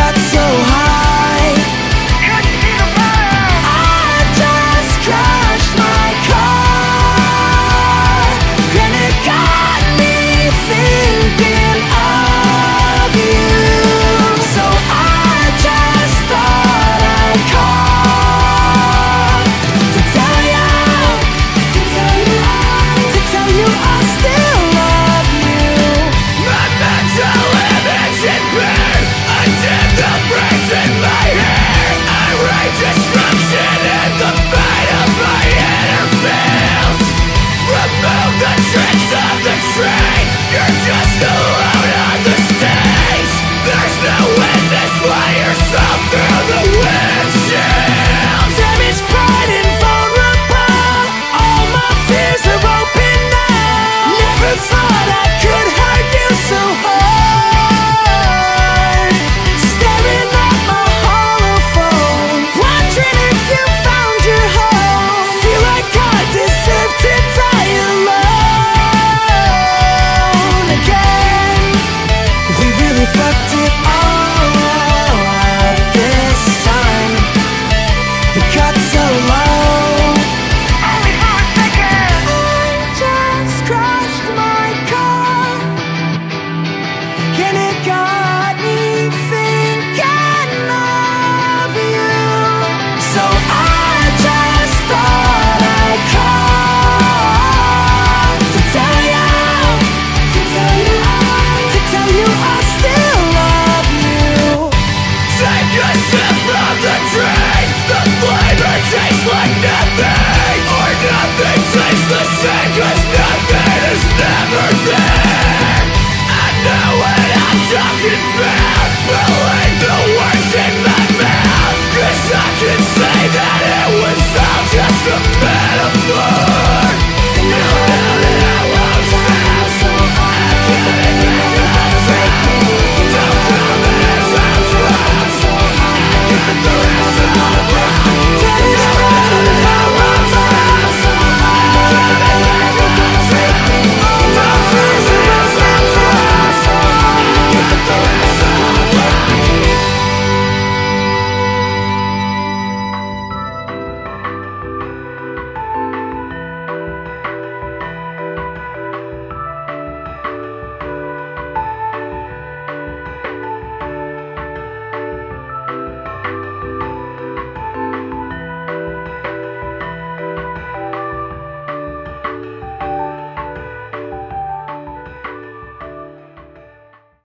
got so high Talking about